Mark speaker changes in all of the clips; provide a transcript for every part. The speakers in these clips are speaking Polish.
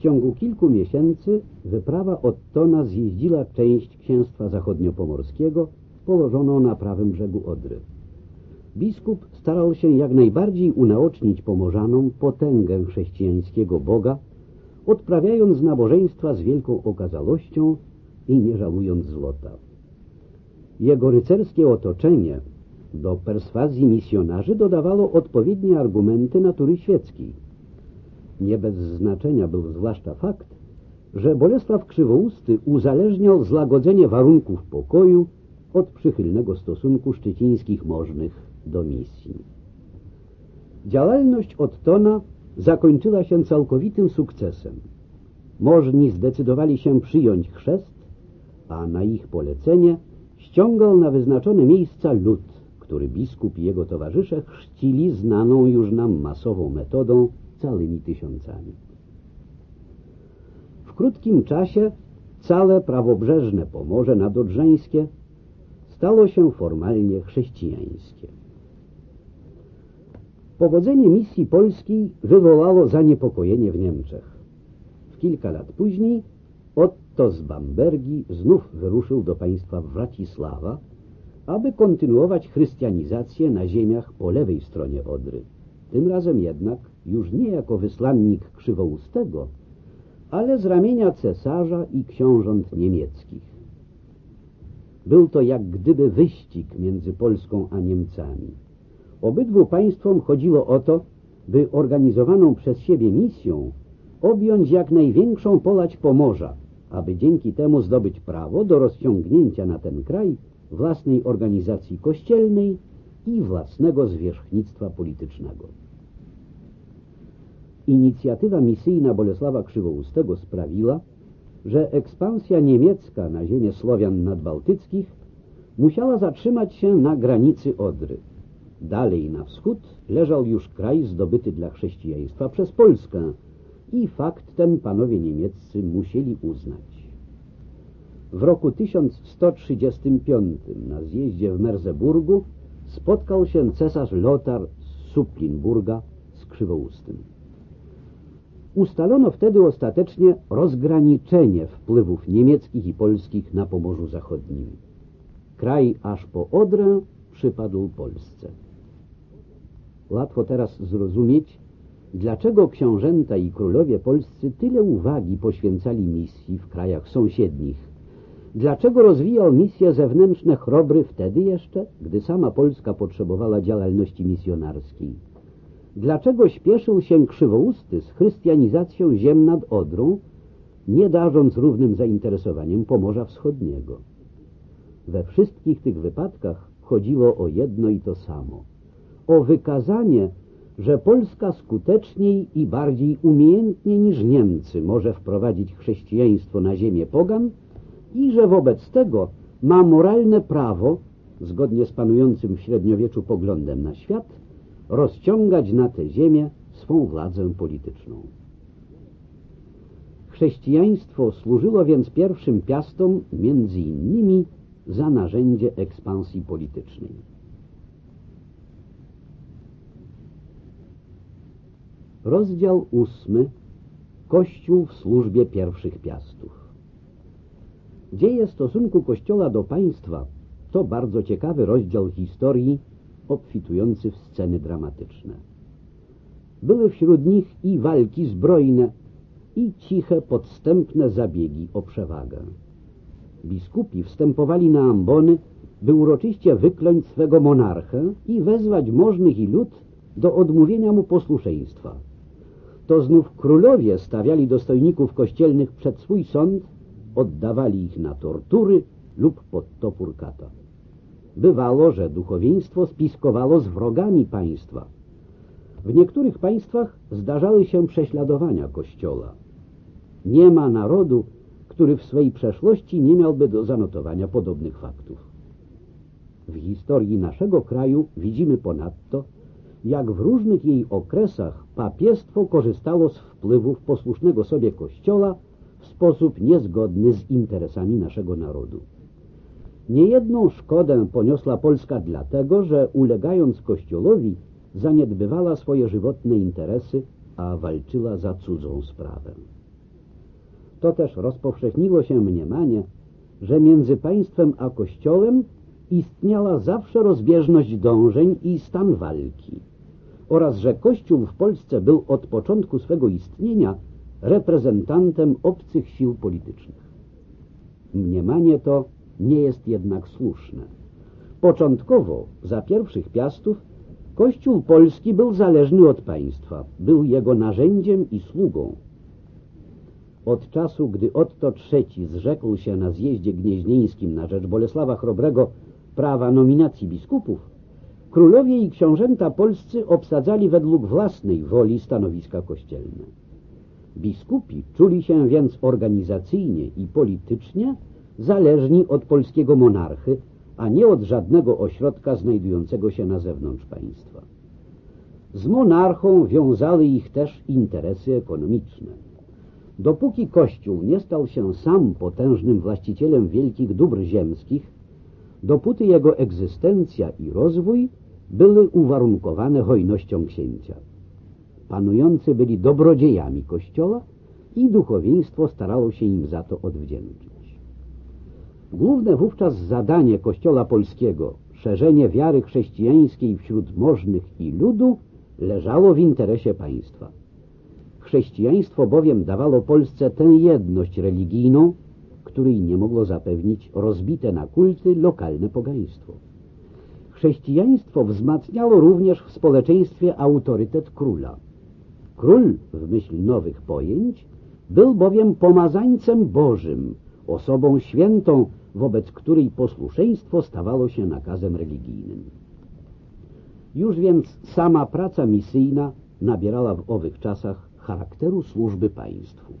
Speaker 1: ciągu kilku miesięcy wyprawa Ottona zjeździła część księstwa zachodniopomorskiego położoną na prawym brzegu Odry. Biskup starał się jak najbardziej unaocznić pomorzanom potęgę chrześcijańskiego Boga, odprawiając nabożeństwa z wielką okazałością i nie żalując złota. Jego rycerskie otoczenie do perswazji misjonarzy dodawało odpowiednie argumenty natury świeckiej. Nie bez znaczenia był zwłaszcza fakt, że Bolesław Krzywousty uzależniał zlagodzenie warunków pokoju od przychylnego stosunku szczecińskich możnych do misji. Działalność Ottona zakończyła się całkowitym sukcesem. Możni zdecydowali się przyjąć chrzest, a na ich polecenie ściągał na wyznaczone miejsca lud, który biskup i jego towarzysze chrzcili znaną już nam masową metodą całymi tysiącami. W krótkim czasie całe prawobrzeżne Pomorze Nadodrzeńskie stało się formalnie chrześcijańskie. Powodzenie misji polskiej wywołało zaniepokojenie w Niemczech. W kilka lat później Otto z Bambergi znów wyruszył do państwa Wracisława, aby kontynuować chrystianizację na ziemiach po lewej stronie Odry. Tym razem jednak już nie jako wyslannik Krzywoustego, ale z ramienia cesarza i książąt niemieckich. Był to jak gdyby wyścig między Polską a Niemcami. Obydwu państwom chodziło o to, by organizowaną przez siebie misją objąć jak największą polać Pomorza, aby dzięki temu zdobyć prawo do rozciągnięcia na ten kraj własnej organizacji kościelnej i własnego zwierzchnictwa politycznego. Inicjatywa misyjna Bolesława Krzywoustego sprawiła, że ekspansja niemiecka na ziemię Słowian nadbałtyckich musiała zatrzymać się na granicy Odry. Dalej na wschód leżał już kraj zdobyty dla chrześcijaństwa przez Polskę i fakt ten panowie niemieccy musieli uznać. W roku 1135 na zjeździe w Merzeburgu spotkał się cesarz Lotar z Supplinburga z Krzywoustym. Ustalono wtedy ostatecznie rozgraniczenie wpływów niemieckich i polskich na Pomorzu Zachodnim. Kraj aż po Odrę przypadł Polsce. Łatwo teraz zrozumieć, dlaczego książęta i królowie polscy tyle uwagi poświęcali misji w krajach sąsiednich. Dlaczego rozwijał misje zewnętrzne chrobry wtedy jeszcze, gdy sama Polska potrzebowała działalności misjonarskiej? Dlaczego śpieszył się krzywousty z chrystianizacją ziem nad Odrą, nie darząc równym zainteresowaniem Pomorza Wschodniego? We wszystkich tych wypadkach chodziło o jedno i to samo. O wykazanie, że Polska skuteczniej i bardziej umiejętnie niż Niemcy może wprowadzić chrześcijaństwo na ziemię pogan i że wobec tego ma moralne prawo, zgodnie z panującym w średniowieczu poglądem na świat, rozciągać na tę ziemię swą władzę polityczną. Chrześcijaństwo służyło więc pierwszym piastom między innymi za narzędzie ekspansji politycznej. Rozdział ósmy Kościół w służbie pierwszych piastów Dzieje stosunku Kościoła do państwa to bardzo ciekawy rozdział historii obfitujący w sceny dramatyczne. Były wśród nich i walki zbrojne, i ciche, podstępne zabiegi o przewagę. Biskupi wstępowali na ambony, by uroczyście wykląć swego monarchę i wezwać możnych i lud do odmówienia mu posłuszeństwa. To znów królowie stawiali dostojników kościelnych przed swój sąd, oddawali ich na tortury lub pod topór kata. Bywało, że duchowieństwo spiskowało z wrogami państwa. W niektórych państwach zdarzały się prześladowania Kościoła. Nie ma narodu, który w swej przeszłości nie miałby do zanotowania podobnych faktów. W historii naszego kraju widzimy ponadto, jak w różnych jej okresach papiestwo korzystało z wpływów posłusznego sobie Kościoła w sposób niezgodny z interesami naszego narodu. Niejedną szkodę poniosła Polska dlatego, że ulegając Kościołowi zaniedbywała swoje żywotne interesy, a walczyła za cudzą sprawę. To też rozpowszechniło się mniemanie, że między państwem a Kościołem istniała zawsze rozbieżność dążeń i stan walki oraz że Kościół w Polsce był od początku swego istnienia reprezentantem obcych sił politycznych. Mniemanie to nie jest jednak słuszne. Początkowo, za pierwszych piastów, Kościół polski był zależny od państwa, był jego narzędziem i sługą. Od czasu, gdy Otto III zrzekł się na zjeździe gnieźnieńskim na rzecz Bolesława Chrobrego prawa nominacji biskupów, królowie i książęta polscy obsadzali według własnej woli stanowiska kościelne. Biskupi czuli się więc organizacyjnie i politycznie zależni od polskiego monarchy, a nie od żadnego ośrodka znajdującego się na zewnątrz państwa. Z monarchą wiązały ich też interesy ekonomiczne. Dopóki Kościół nie stał się sam potężnym właścicielem wielkich dóbr ziemskich, dopóty jego egzystencja i rozwój były uwarunkowane hojnością księcia. Panujący byli dobrodziejami Kościoła i duchowieństwo starało się im za to odwdzięczyć. Główne wówczas zadanie Kościoła polskiego, szerzenie wiary chrześcijańskiej wśród możnych i ludu, leżało w interesie państwa. Chrześcijaństwo bowiem dawało Polsce tę jedność religijną, której nie mogło zapewnić rozbite na kulty lokalne pogaństwo. Chrześcijaństwo wzmacniało również w społeczeństwie autorytet króla. Król, w myśl nowych pojęć, był bowiem pomazańcem Bożym, osobą świętą, wobec której posłuszeństwo stawało się nakazem religijnym. Już więc sama praca misyjna nabierała w owych czasach charakteru służby państwu.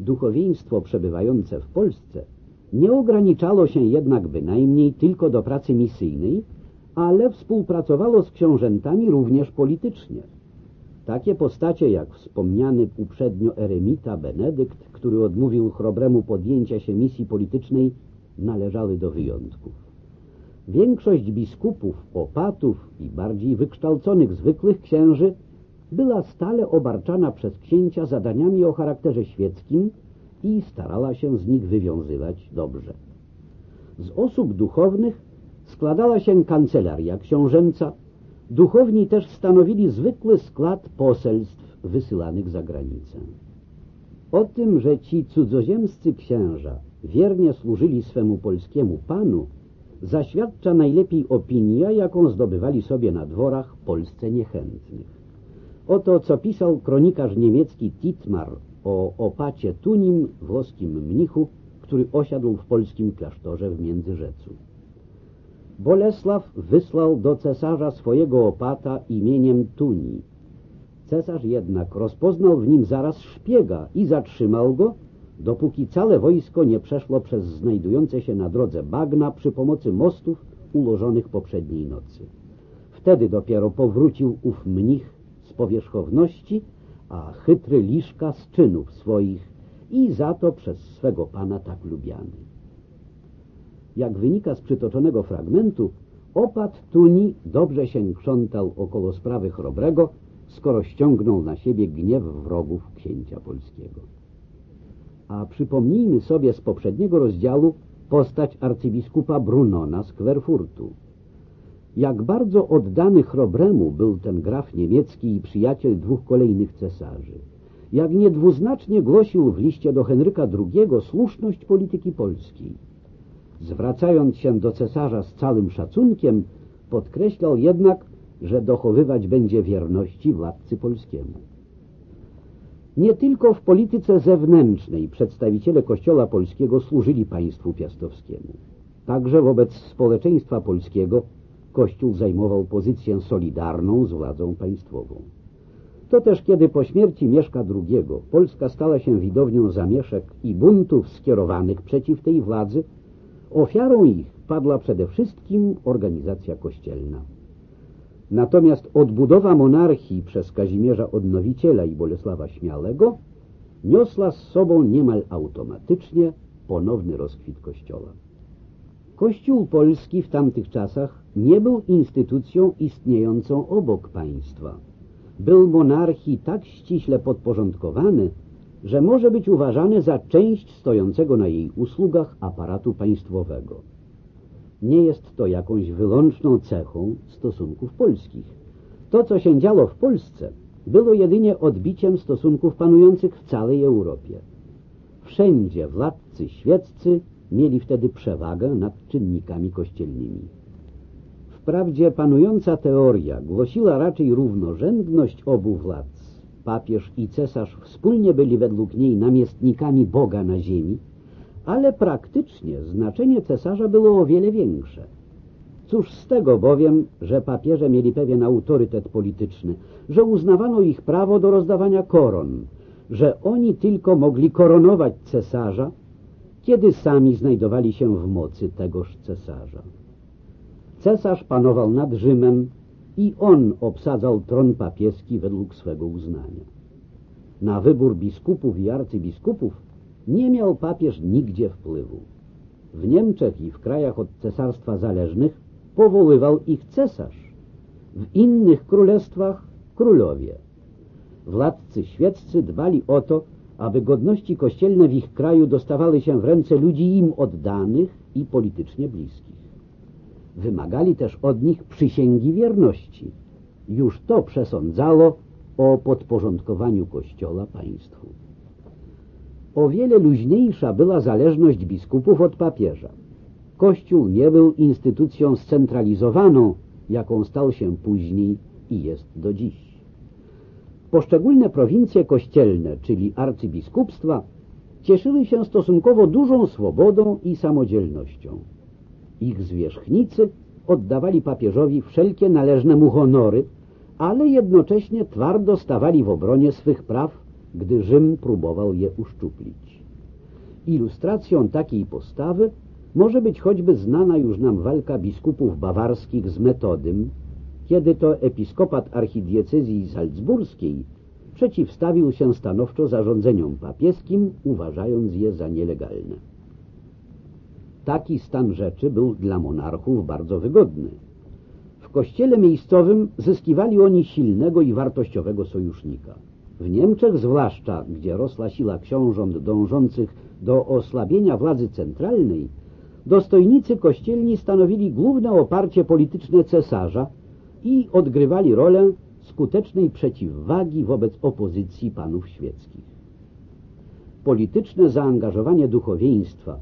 Speaker 1: Duchowieństwo przebywające w Polsce nie ograniczało się jednak bynajmniej tylko do pracy misyjnej, ale współpracowało z książętami również politycznie. Takie postacie jak wspomniany uprzednio eremita Benedykt, który odmówił chrobremu podjęcia się misji politycznej, należały do wyjątków. Większość biskupów, opatów i bardziej wykształconych zwykłych księży była stale obarczana przez księcia zadaniami o charakterze świeckim i starała się z nich wywiązywać dobrze. Z osób duchownych składała się kancelaria książęca, duchowni też stanowili zwykły skład poselstw wysyłanych za granicę. O tym, że ci cudzoziemscy księża wiernie służyli swemu polskiemu panu, zaświadcza najlepiej opinia, jaką zdobywali sobie na dworach polsce niechętnych. Oto co pisał kronikarz niemiecki Titmar o opacie Tunim, włoskim mnichu, który osiadł w polskim klasztorze w Międzyrzecu. Bolesław wysłał do cesarza swojego opata imieniem Tuni. Cesarz jednak rozpoznał w nim zaraz szpiega i zatrzymał go, dopóki całe wojsko nie przeszło przez znajdujące się na drodze bagna przy pomocy mostów ułożonych poprzedniej nocy. Wtedy dopiero powrócił ów mnich z powierzchowności, a chytry liszka z czynów swoich i za to przez swego pana tak lubiany. Jak wynika z przytoczonego fragmentu, opat Tuni dobrze się krzątał około sprawy chrobrego, skoro ściągnął na siebie gniew wrogów księcia polskiego. A przypomnijmy sobie z poprzedniego rozdziału postać arcybiskupa Brunona z Kwerfurtu. Jak bardzo oddany chrobremu był ten graf niemiecki i przyjaciel dwóch kolejnych cesarzy. Jak niedwuznacznie głosił w liście do Henryka II słuszność polityki polskiej. Zwracając się do cesarza z całym szacunkiem, podkreślał jednak, że dochowywać będzie wierności władcy polskiemu. Nie tylko w polityce zewnętrznej przedstawiciele Kościoła Polskiego służyli państwu piastowskiemu. Także wobec społeczeństwa polskiego Kościół zajmował pozycję solidarną z władzą państwową. To też kiedy po śmierci Mieszka II Polska stała się widownią zamieszek i buntów skierowanych przeciw tej władzy, ofiarą ich padła przede wszystkim organizacja kościelna. Natomiast odbudowa monarchii przez Kazimierza Odnowiciela i Bolesława Śmiałego niosła z sobą niemal automatycznie ponowny rozkwit Kościoła. Kościół polski w tamtych czasach nie był instytucją istniejącą obok państwa. Był monarchii tak ściśle podporządkowany, że może być uważany za część stojącego na jej usługach aparatu państwowego. Nie jest to jakąś wyłączną cechą stosunków polskich. To, co się działo w Polsce, było jedynie odbiciem stosunków panujących w całej Europie. Wszędzie władcy świeccy mieli wtedy przewagę nad czynnikami kościelnymi. Wprawdzie panująca teoria głosiła raczej równorzędność obu władz. Papież i cesarz wspólnie byli według niej namiestnikami Boga na ziemi, ale praktycznie znaczenie cesarza było o wiele większe. Cóż z tego bowiem, że papieże mieli pewien autorytet polityczny, że uznawano ich prawo do rozdawania koron, że oni tylko mogli koronować cesarza, kiedy sami znajdowali się w mocy tegoż cesarza. Cesarz panował nad Rzymem i on obsadzał tron papieski według swego uznania. Na wybór biskupów i arcybiskupów nie miał papież nigdzie wpływu. W Niemczech i w krajach od cesarstwa zależnych powoływał ich cesarz, w innych królestwach królowie. Władcy świeccy dbali o to, aby godności kościelne w ich kraju dostawały się w ręce ludzi im oddanych i politycznie bliskich. Wymagali też od nich przysięgi wierności. Już to przesądzało o podporządkowaniu Kościoła państwu. O wiele luźniejsza była zależność biskupów od papieża. Kościół nie był instytucją scentralizowaną, jaką stał się później i jest do dziś. Poszczególne prowincje kościelne, czyli arcybiskupstwa, cieszyły się stosunkowo dużą swobodą i samodzielnością. Ich zwierzchnicy oddawali papieżowi wszelkie należne mu honory, ale jednocześnie twardo stawali w obronie swych praw, gdy Rzym próbował je uszczuplić. Ilustracją takiej postawy może być choćby znana już nam walka biskupów bawarskich z Metodym, kiedy to episkopat archidiecezji salzburskiej przeciwstawił się stanowczo zarządzeniom papieskim, uważając je za nielegalne. Taki stan rzeczy był dla monarchów bardzo wygodny. W kościele miejscowym zyskiwali oni silnego i wartościowego sojusznika. W Niemczech zwłaszcza, gdzie rosła siła książąt dążących do osłabienia władzy centralnej, dostojnicy kościelni stanowili główne oparcie polityczne cesarza i odgrywali rolę skutecznej przeciwwagi wobec opozycji panów świeckich. Polityczne zaangażowanie duchowieństwa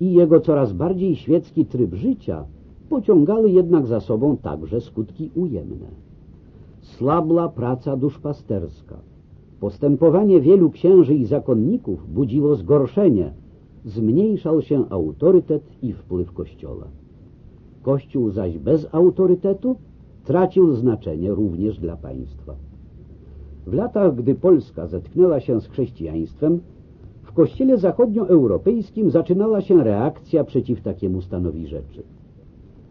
Speaker 1: i jego coraz bardziej świecki tryb życia pociągały jednak za sobą także skutki ujemne. Slabła praca duszpasterska. Postępowanie wielu księży i zakonników budziło zgorszenie, zmniejszał się autorytet i wpływ Kościoła. Kościół zaś bez autorytetu tracił znaczenie również dla państwa. W latach, gdy Polska zetknęła się z chrześcijaństwem, w kościele zachodnioeuropejskim zaczynała się reakcja przeciw takiemu stanowi rzeczy.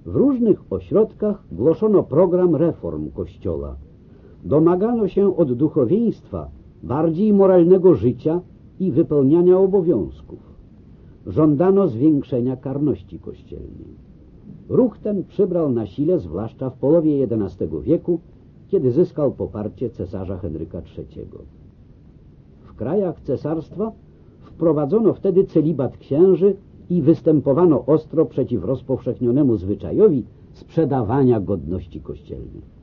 Speaker 1: W różnych ośrodkach głoszono program reform kościoła. Domagano się od duchowieństwa bardziej moralnego życia i wypełniania obowiązków. Żądano zwiększenia karności kościelnej. Ruch ten przybrał na sile zwłaszcza w połowie XI wieku, kiedy zyskał poparcie cesarza Henryka III. W krajach cesarstwa wprowadzono wtedy celibat księży i występowano ostro przeciw rozpowszechnionemu zwyczajowi sprzedawania godności kościelnych.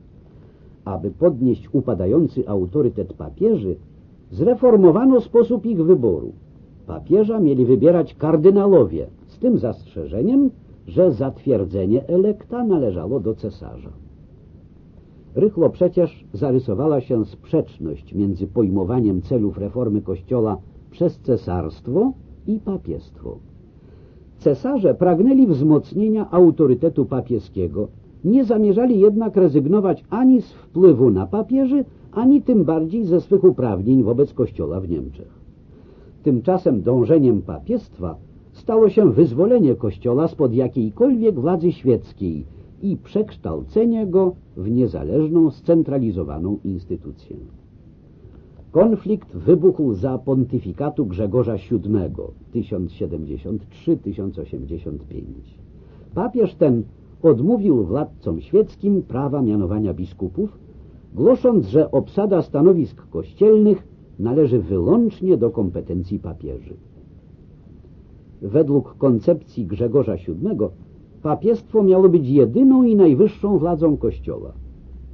Speaker 1: Aby podnieść upadający autorytet papieży, zreformowano sposób ich wyboru. Papieża mieli wybierać kardynalowie, z tym zastrzeżeniem, że zatwierdzenie elekta należało do cesarza. Rychło przecież zarysowała się sprzeczność między pojmowaniem celów reformy Kościoła przez cesarstwo i papiestwo. Cesarze pragnęli wzmocnienia autorytetu papieskiego, nie zamierzali jednak rezygnować ani z wpływu na papieży, ani tym bardziej ze swych uprawnień wobec Kościoła w Niemczech. Tymczasem dążeniem papiestwa stało się wyzwolenie Kościoła spod jakiejkolwiek władzy świeckiej i przekształcenie go w niezależną, scentralizowaną instytucję. Konflikt wybuchł za pontyfikatu Grzegorza VII 1073-1085. Papież ten odmówił władcom świeckim prawa mianowania biskupów, głosząc, że obsada stanowisk kościelnych należy wyłącznie do kompetencji papieży. Według koncepcji Grzegorza VII papiestwo miało być jedyną i najwyższą władzą Kościoła.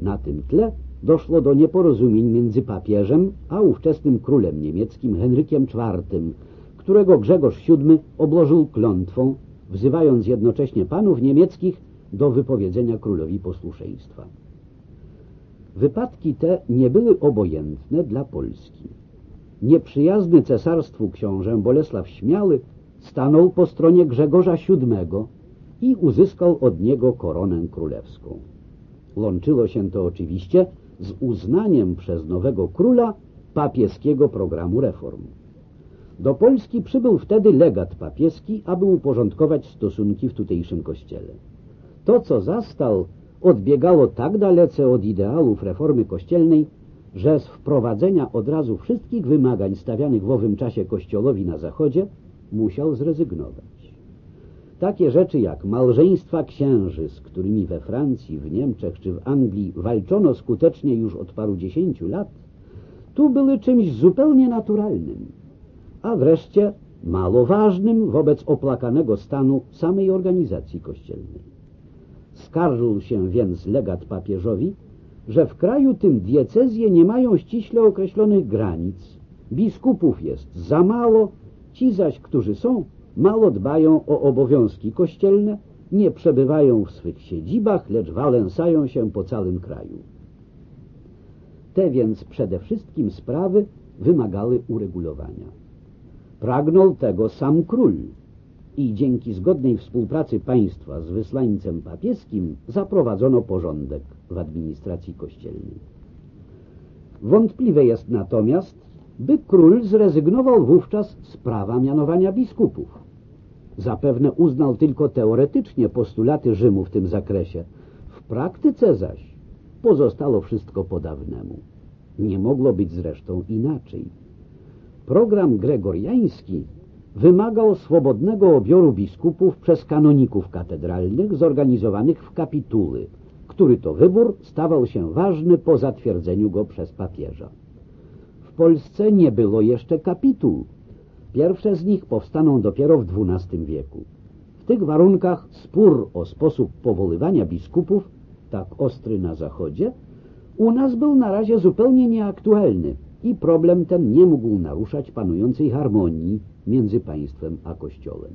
Speaker 1: Na tym tle doszło do nieporozumień między papieżem a ówczesnym królem niemieckim Henrykiem IV, którego Grzegorz VII obłożył klątwą, wzywając jednocześnie panów niemieckich do wypowiedzenia królowi posłuszeństwa. Wypadki te nie były obojętne dla Polski. Nieprzyjazny cesarstwu książę Bolesław Śmiały stanął po stronie Grzegorza VII i uzyskał od niego koronę królewską. Łączyło się to oczywiście z uznaniem przez nowego króla papieskiego programu reform. Do Polski przybył wtedy legat papieski, aby uporządkować stosunki w tutejszym kościele. To, co zastał, odbiegało tak dalece od ideałów reformy kościelnej, że z wprowadzenia od razu wszystkich wymagań stawianych w owym czasie kościołowi na zachodzie musiał zrezygnować. Takie rzeczy jak małżeństwa księży, z którymi we Francji, w Niemczech czy w Anglii walczono skutecznie już od paru dziesięciu lat, tu były czymś zupełnie naturalnym, a wreszcie mało ważnym wobec oplakanego stanu samej organizacji kościelnej. Skarżył się więc legat papieżowi, że w kraju tym diecezje nie mają ściśle określonych granic, biskupów jest za mało, ci zaś, którzy są, mało dbają o obowiązki kościelne, nie przebywają w swych siedzibach, lecz walęsają się po całym kraju. Te więc przede wszystkim sprawy wymagały uregulowania. Pragnął tego sam król, i dzięki zgodnej współpracy państwa z wysłańcem papieskim zaprowadzono porządek w administracji kościelnej. Wątpliwe jest natomiast, by król zrezygnował wówczas z prawa mianowania biskupów. Zapewne uznał tylko teoretycznie postulaty Rzymu w tym zakresie. W praktyce zaś pozostało wszystko po dawnemu. Nie mogło być zresztą inaczej. Program gregoriański wymagał swobodnego obioru biskupów przez kanoników katedralnych zorganizowanych w kapituły, który to wybór stawał się ważny po zatwierdzeniu go przez papieża. W Polsce nie było jeszcze kapituł. Pierwsze z nich powstaną dopiero w XII wieku. W tych warunkach spór o sposób powoływania biskupów, tak ostry na zachodzie, u nas był na razie zupełnie nieaktualny i problem ten nie mógł naruszać panującej harmonii między państwem a Kościołem.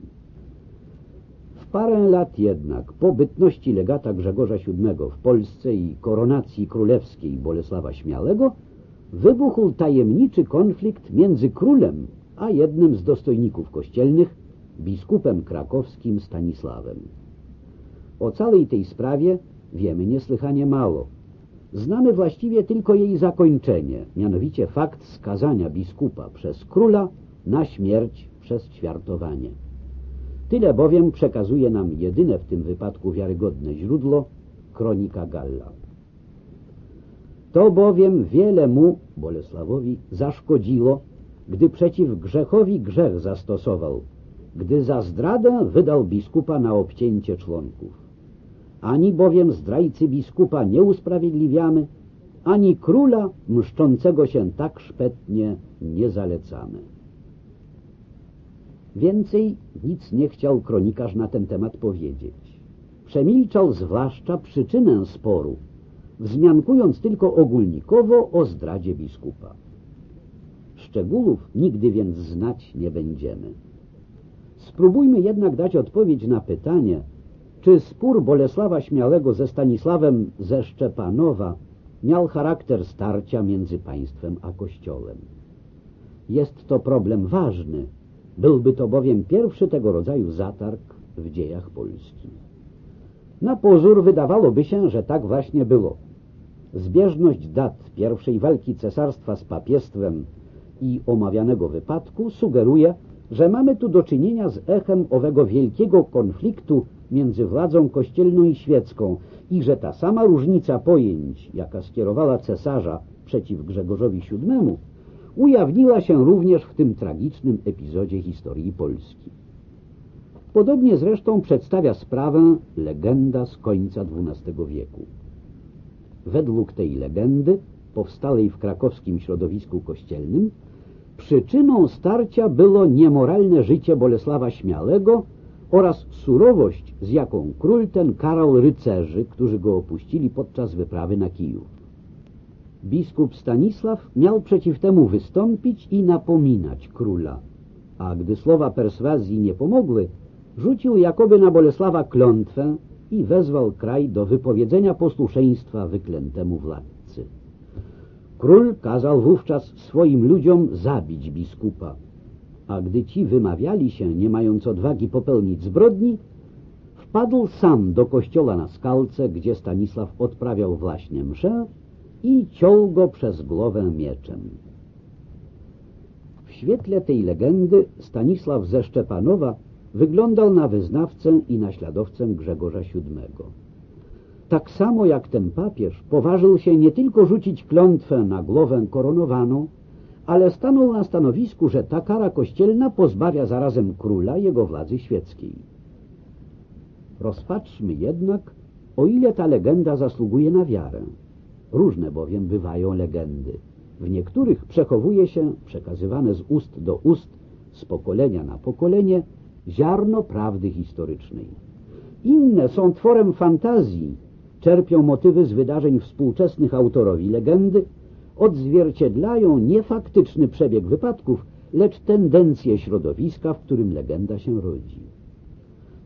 Speaker 1: W parę lat jednak po bytności legata Grzegorza VII w Polsce i koronacji królewskiej Bolesława Śmiałego wybuchł tajemniczy konflikt między królem a jednym z dostojników kościelnych, biskupem krakowskim Stanisławem. O całej tej sprawie wiemy niesłychanie mało. Znamy właściwie tylko jej zakończenie, mianowicie fakt skazania biskupa przez króla na śmierć przez ćwiartowanie. Tyle bowiem przekazuje nam jedyne w tym wypadku wiarygodne źródło, kronika Galla. To bowiem wiele mu, Bolesławowi, zaszkodziło, gdy przeciw grzechowi grzech zastosował, gdy za zdradę wydał biskupa na obcięcie członków. Ani bowiem zdrajcy biskupa nie usprawiedliwiamy, ani króla mszczącego się tak szpetnie nie zalecamy. Więcej nic nie chciał kronikarz na ten temat powiedzieć. Przemilczał zwłaszcza przyczynę sporu, wzmiankując tylko ogólnikowo o zdradzie biskupa. Szczegółów nigdy więc znać nie będziemy. Spróbujmy jednak dać odpowiedź na pytanie, czy spór Bolesława Śmiałego ze Stanisławem ze Szczepanowa miał charakter starcia między państwem a Kościołem. Jest to problem ważny, Byłby to bowiem pierwszy tego rodzaju zatarg w dziejach Polski. Na pozór wydawałoby się, że tak właśnie było. Zbieżność dat pierwszej walki cesarstwa z papiestwem i omawianego wypadku sugeruje, że mamy tu do czynienia z echem owego wielkiego konfliktu między władzą kościelną i świecką i że ta sama różnica pojęć, jaka skierowała cesarza przeciw Grzegorzowi VII, ujawniła się również w tym tragicznym epizodzie historii Polski. Podobnie zresztą przedstawia sprawę legenda z końca XII wieku. Według tej legendy powstałej w krakowskim środowisku kościelnym, przyczyną starcia było niemoralne życie Bolesława Śmiałego oraz surowość, z jaką król ten karał rycerzy, którzy go opuścili podczas wyprawy na Kijów. Biskup Stanisław miał przeciw temu wystąpić i napominać króla, a gdy słowa perswazji nie pomogły, rzucił jakoby na Bolesława klątwę i wezwał kraj do wypowiedzenia posłuszeństwa wyklętemu władcy. Król kazał wówczas swoim ludziom zabić biskupa, a gdy ci wymawiali się, nie mając odwagi popełnić zbrodni, wpadł sam do kościoła na skalce, gdzie Stanisław odprawiał właśnie mszę i ciął go przez głowę mieczem. W świetle tej legendy Stanisław ze Szczepanowa wyglądał na wyznawcę i naśladowcę Grzegorza VII. Tak samo jak ten papież poważył się nie tylko rzucić klątwę na głowę koronowaną, ale stanął na stanowisku, że ta kara kościelna pozbawia zarazem króla jego władzy świeckiej. Rozpatrzmy jednak, o ile ta legenda zasługuje na wiarę. Różne bowiem bywają legendy. W niektórych przechowuje się, przekazywane z ust do ust, z pokolenia na pokolenie, ziarno prawdy historycznej. Inne są tworem fantazji, czerpią motywy z wydarzeń współczesnych autorowi legendy, odzwierciedlają nie faktyczny przebieg wypadków, lecz tendencje środowiska, w którym legenda się rodzi.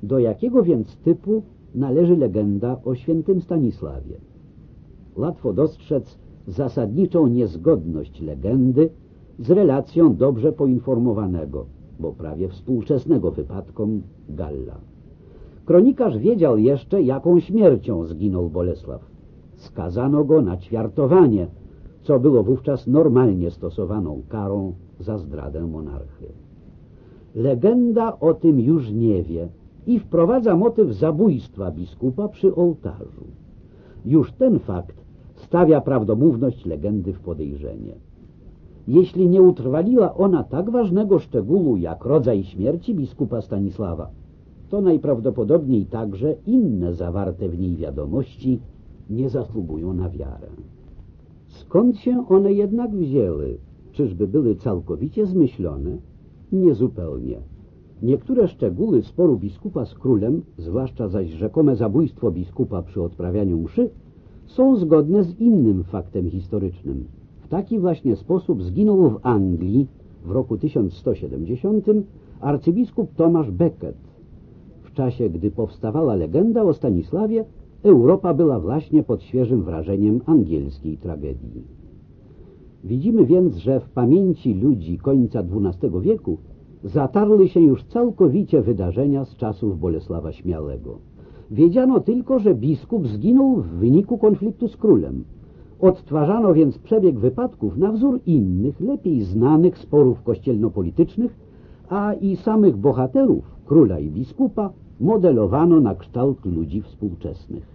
Speaker 1: Do jakiego więc typu należy legenda o świętym Stanisławie? Łatwo dostrzec zasadniczą niezgodność legendy z relacją dobrze poinformowanego, bo prawie współczesnego wypadkom Galla. Kronikarz wiedział jeszcze, jaką śmiercią zginął Bolesław. Skazano go na ćwiartowanie, co było wówczas normalnie stosowaną karą za zdradę monarchy. Legenda o tym już nie wie i wprowadza motyw zabójstwa biskupa przy ołtarzu. Już ten fakt stawia prawdomówność legendy w podejrzenie. Jeśli nie utrwaliła ona tak ważnego szczegółu jak rodzaj śmierci biskupa Stanisława, to najprawdopodobniej także inne zawarte w niej wiadomości nie zasługują na wiarę. Skąd się one jednak wzięły? Czyżby były całkowicie zmyślone? Niezupełnie. Niektóre szczegóły sporu biskupa z królem, zwłaszcza zaś rzekome zabójstwo biskupa przy odprawianiu mszy, są zgodne z innym faktem historycznym. W taki właśnie sposób zginął w Anglii w roku 1170 arcybiskup Tomasz Becket. W czasie, gdy powstawała legenda o Stanisławie, Europa była właśnie pod świeżym wrażeniem angielskiej tragedii. Widzimy więc, że w pamięci ludzi końca XII wieku zatarły się już całkowicie wydarzenia z czasów Bolesława Śmiałego. Wiedziano tylko, że biskup zginął w wyniku konfliktu z królem. Odtwarzano więc przebieg wypadków na wzór innych, lepiej znanych sporów kościelno-politycznych, a i samych bohaterów, króla i biskupa, modelowano na kształt ludzi współczesnych.